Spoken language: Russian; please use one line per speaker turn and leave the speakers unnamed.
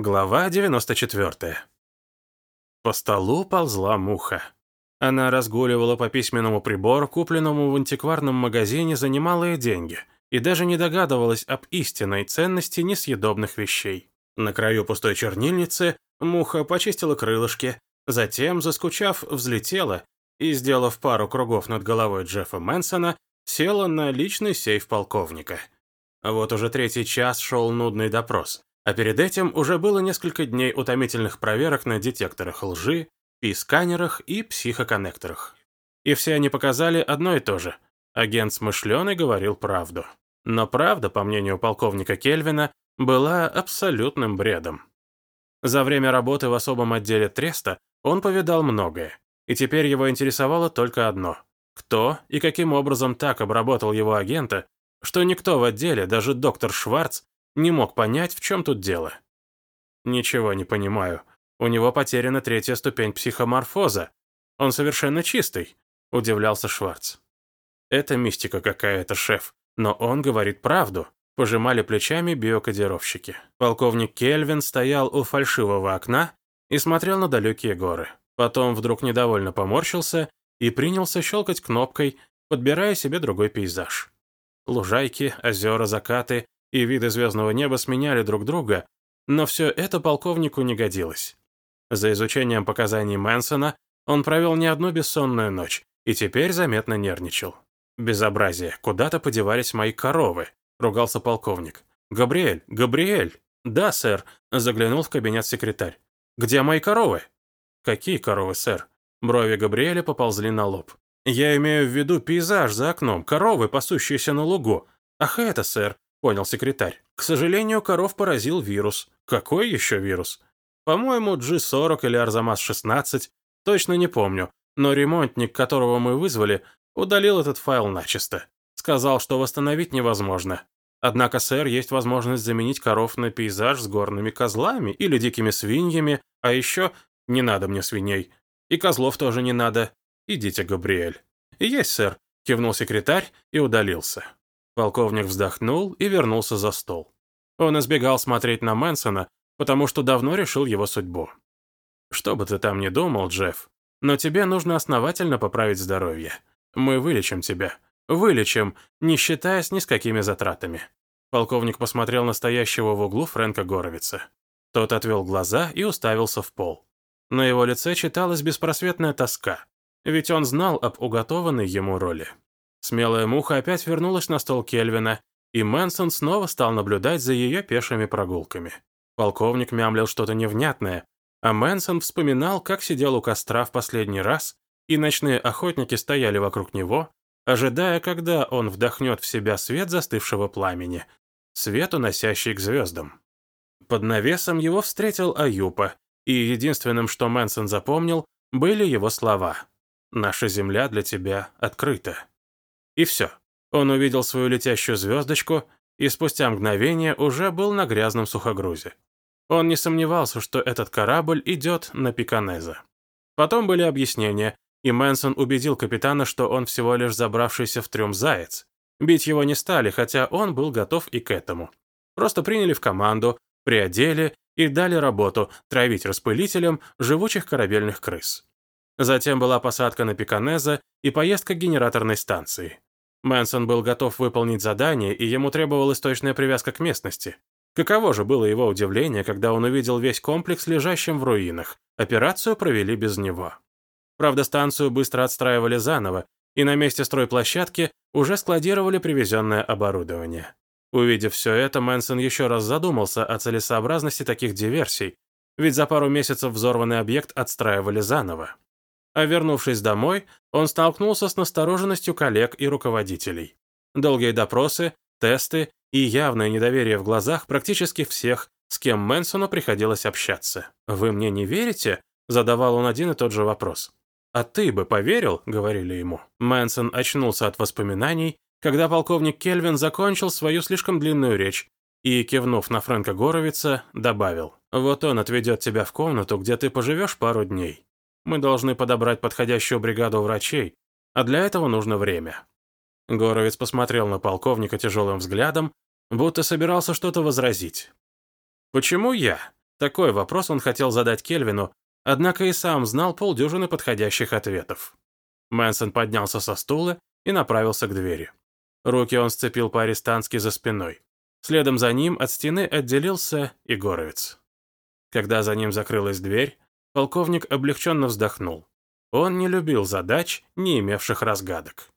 Глава 94. По столу ползла муха. Она разгуливала по письменному прибору, купленному в антикварном магазине за немалые деньги, и даже не догадывалась об истинной ценности несъедобных вещей. На краю пустой чернильницы муха почистила крылышки, затем, заскучав, взлетела и, сделав пару кругов над головой Джеффа Мэнсона, села на личный сейф полковника. Вот уже третий час шел нудный допрос. А перед этим уже было несколько дней утомительных проверок на детекторах лжи, пи-сканерах и психоконнекторах. И все они показали одно и то же. Агент смышленый говорил правду. Но правда, по мнению полковника Кельвина, была абсолютным бредом. За время работы в особом отделе Треста он повидал многое, и теперь его интересовало только одно – кто и каким образом так обработал его агента, что никто в отделе, даже доктор Шварц, не мог понять, в чем тут дело. «Ничего не понимаю. У него потеряна третья ступень психоморфоза. Он совершенно чистый», — удивлялся Шварц. «Это мистика какая-то, шеф. Но он говорит правду», — пожимали плечами биокодировщики. Полковник Кельвин стоял у фальшивого окна и смотрел на далекие горы. Потом вдруг недовольно поморщился и принялся щелкать кнопкой, подбирая себе другой пейзаж. Лужайки, озера, закаты и виды звездного неба сменяли друг друга, но все это полковнику не годилось. За изучением показаний Мэнсона он провел не одну бессонную ночь и теперь заметно нервничал. «Безобразие, куда-то подевались мои коровы», — ругался полковник. «Габриэль, Габриэль!» «Да, сэр», — заглянул в кабинет секретарь. «Где мои коровы?» «Какие коровы, сэр?» Брови Габриэля поползли на лоб. «Я имею в виду пейзаж за окном, коровы, пасущиеся на лугу. Ах, это, сэр, — понял секретарь. «К сожалению, коров поразил вирус». «Какой еще вирус?» «По-моему, G40 или Арзамас-16, точно не помню, но ремонтник, которого мы вызвали, удалил этот файл начисто. Сказал, что восстановить невозможно. Однако, сэр, есть возможность заменить коров на пейзаж с горными козлами или дикими свиньями, а еще не надо мне свиней. И козлов тоже не надо. Идите, Габриэль». «Есть, сэр», — кивнул секретарь и удалился. Полковник вздохнул и вернулся за стол. Он избегал смотреть на Мэнсона, потому что давно решил его судьбу. «Что бы ты там ни думал, Джефф, но тебе нужно основательно поправить здоровье. Мы вылечим тебя. Вылечим, не считаясь ни с какими затратами». Полковник посмотрел на стоящего в углу Фрэнка Горовица. Тот отвел глаза и уставился в пол. На его лице читалась беспросветная тоска, ведь он знал об уготованной ему роли. Смелая муха опять вернулась на стол Кельвина, и Мэнсон снова стал наблюдать за ее пешими прогулками. Полковник мямлил что-то невнятное, а Мэнсон вспоминал, как сидел у костра в последний раз, и ночные охотники стояли вокруг него, ожидая, когда он вдохнет в себя свет застывшего пламени, свет, уносящий к звездам. Под навесом его встретил Аюпа, и единственным, что Мэнсон запомнил, были его слова «Наша земля для тебя открыта». И все. Он увидел свою летящую звездочку и спустя мгновение уже был на грязном сухогрузе. Он не сомневался, что этот корабль идет на Пиканеза. Потом были объяснения, и Мэнсон убедил капитана, что он всего лишь забравшийся в трюм заяц. Бить его не стали, хотя он был готов и к этому. Просто приняли в команду, приодели и дали работу травить распылителем живучих корабельных крыс. Затем была посадка на Пиканеза и поездка к генераторной станции. Мэнсон был готов выполнить задание, и ему требовалась точная привязка к местности. Каково же было его удивление, когда он увидел весь комплекс лежащим в руинах. Операцию провели без него. Правда, станцию быстро отстраивали заново, и на месте стройплощадки уже складировали привезенное оборудование. Увидев все это, Мэнсон еще раз задумался о целесообразности таких диверсий, ведь за пару месяцев взорванный объект отстраивали заново а вернувшись домой, он столкнулся с настороженностью коллег и руководителей. Долгие допросы, тесты и явное недоверие в глазах практически всех, с кем Мэнсону приходилось общаться. «Вы мне не верите?» – задавал он один и тот же вопрос. «А ты бы поверил?» – говорили ему. Мэнсон очнулся от воспоминаний, когда полковник Кельвин закончил свою слишком длинную речь и, кивнув на Фрэнка Горовица, добавил, «Вот он отведет тебя в комнату, где ты поживешь пару дней. Мы должны подобрать подходящую бригаду врачей, а для этого нужно время». Горовец посмотрел на полковника тяжелым взглядом, будто собирался что-то возразить. «Почему я? Такой вопрос он хотел задать Кельвину, однако и сам знал полдюжины подходящих ответов. Мэнсон поднялся со стула и направился к двери. Руки он сцепил по-арестантски за спиной. Следом за ним от стены отделился и Горовец. Когда за ним закрылась дверь, полковник облегченно вздохнул. Он не любил задач, не имевших разгадок.